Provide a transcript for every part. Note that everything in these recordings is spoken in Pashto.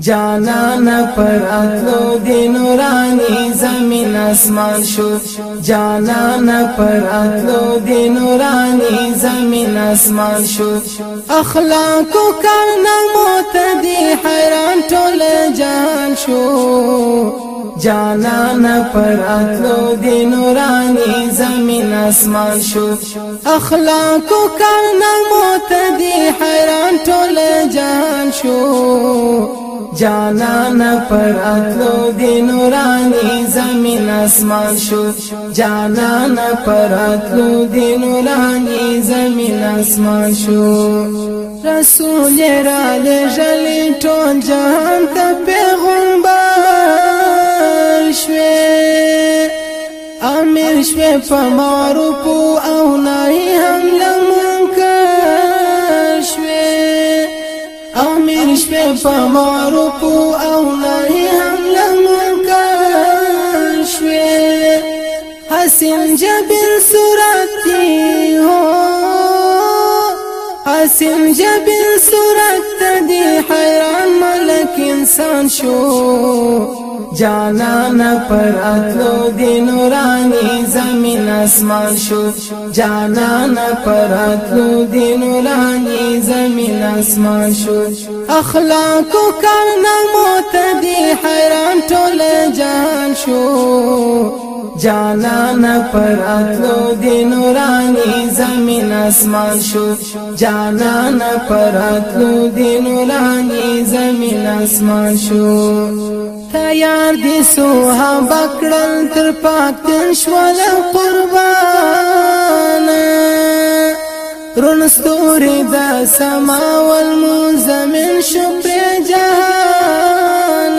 جانانا پر اتلو دی نورانی زمین اسمان شو جانانا پر اتلو دی نورانی زمین اسمان شو اخلاقو کانا موت دی حیران ټول جان شو جانانا پر اتلو دی نورانی زمین اسمان شو اخلاقو کانا موت دی حیران ټول جان شو جانانا پر اتلو دی نورانی زمین اسمان شو جانانا پر اتلو دی نورانی زمین اسمان شو رسول را لجلی ټول جهان ته پیغمبر شوه امیر شوه په معروف او نه هم لمر پر پمارو کو او نه هم لمکان شوی حسین جبر صورت هو حسین جبر انسان شو جانانا پر اتلو دی نورانی زمین اسمان شو جانانا پر اتلو دی نورانی زمین اسمان شو اخلاقو کرنا موت دی حیران ټول جهان شو جانان پراتلو دی نورانی زمین اسمان شو جانان پراتلو دی نورانی زمین اسمان شو تیار دی سوها بکڑن تر پاکتن شوال قربان رون ستوری دا سما والمون زمین شو پی جهان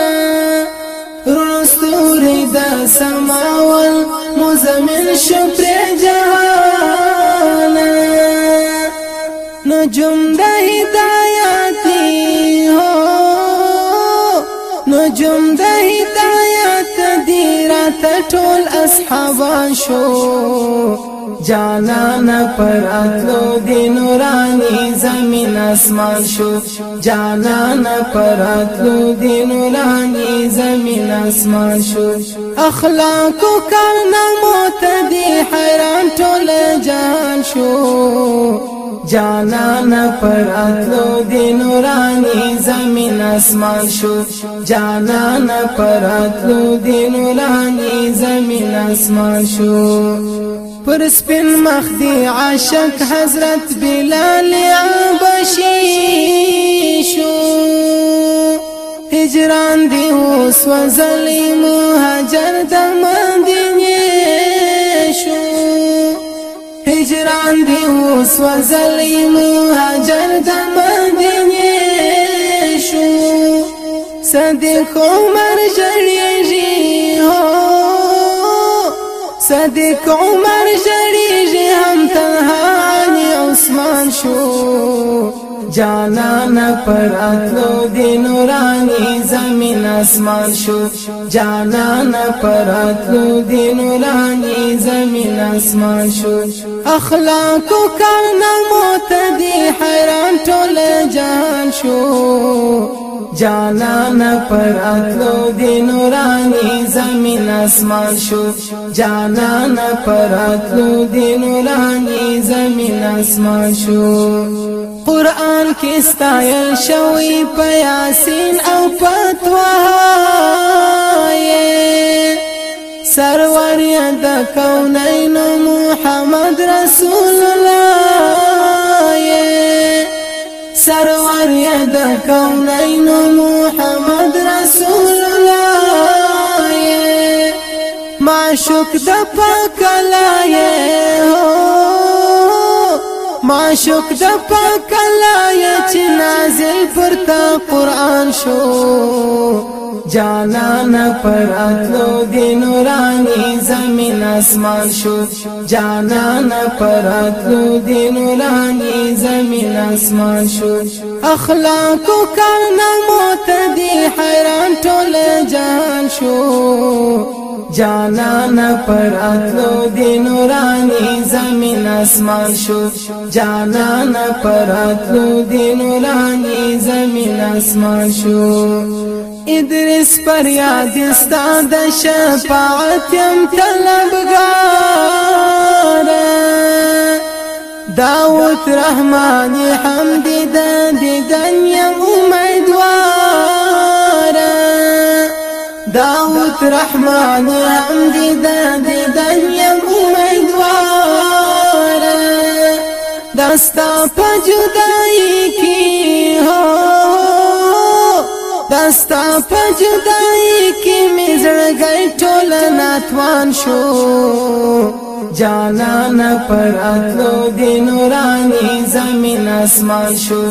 رون ستوری دا سما شامل شو پر جهان نجوم جون د هدايت هو نو جون د هدايت دي رات ټول اصحابان شو جانانا پر اتلو دی نورانی زمین اسمان شو جانانا پر اتلو دی نورانی زمین اسمان شو اخلاقو کرنا معتدی حیران ټول جان شو جانانا پر اتلو دی نورانی زمین اسمان شو جانانا پر اتلو دی نورانی زمین اسمان شو پر سپین مخ دی عاشق حضرت بلال عبشی شو هجران دی اوس وزلی هجر د دینی شو هجران دی اوس وزلی هجر د دینی شو صدق عمر جڑی صدیق عمر جړیږي هم تنها علي عثمان شو جانانا پر اتلو دی نورانی زمین اسمان شو جانانا پر اتلو دی نورانی زمین اسمان شو اخلاقو کارنا موت دی حیران ټول جهان شو جانانا پر اتلو دی نورانی زمین اسمان شو جانانا پر اتلو دی نورانی زمین اسمان شو قرآن کی ستایل شوی پیاسین او پتوهای سرور د کونای د کونین محمد رسول الله معشوق د پکلای هو معشوق د پکلای چې نازل پرتا قران شو جانان پراتلو دی نورانی زمین اسمان شو جانان پراتلو دی نورانی زمین اسمان شو اخلاقو کارنامو تا دی حیران ټول جان شو جانان پر اتلو دی نورانی زمین اسمان شو جانان پر اتلو دی نورانی زمین اسمان شو ادرس فرياد استاد شفاعت يم طلبګار داوت رحمان حمد داد دنيا يم داوت رحمان حمد داد دنيا يم امیدوار دستا په جدای هو ستا په جدای کې مې زړګی ټول ناتوان شو جانان پر اتلو دی نورانی زمین اسمان شو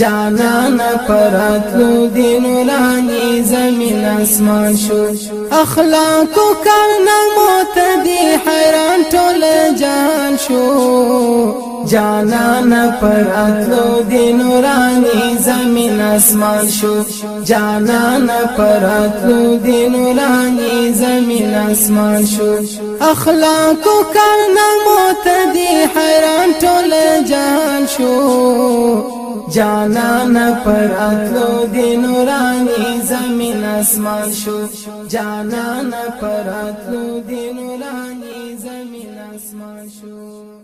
جانان پر اتلو دی نورانی زمین اسمان شو اخلاقو کارنا موت دی حیران ټول شو جانان پر اتلو دی نورانی زمین اسمان شو جانان پر اتلو دی نورانی زمین اسمان شو اخلاقو کارنمو تا دی حیران ټول جان شو جانان پر اتلو دی نورانی زمین اسمان شو جانان پر اتلو دی نورانی মাসুর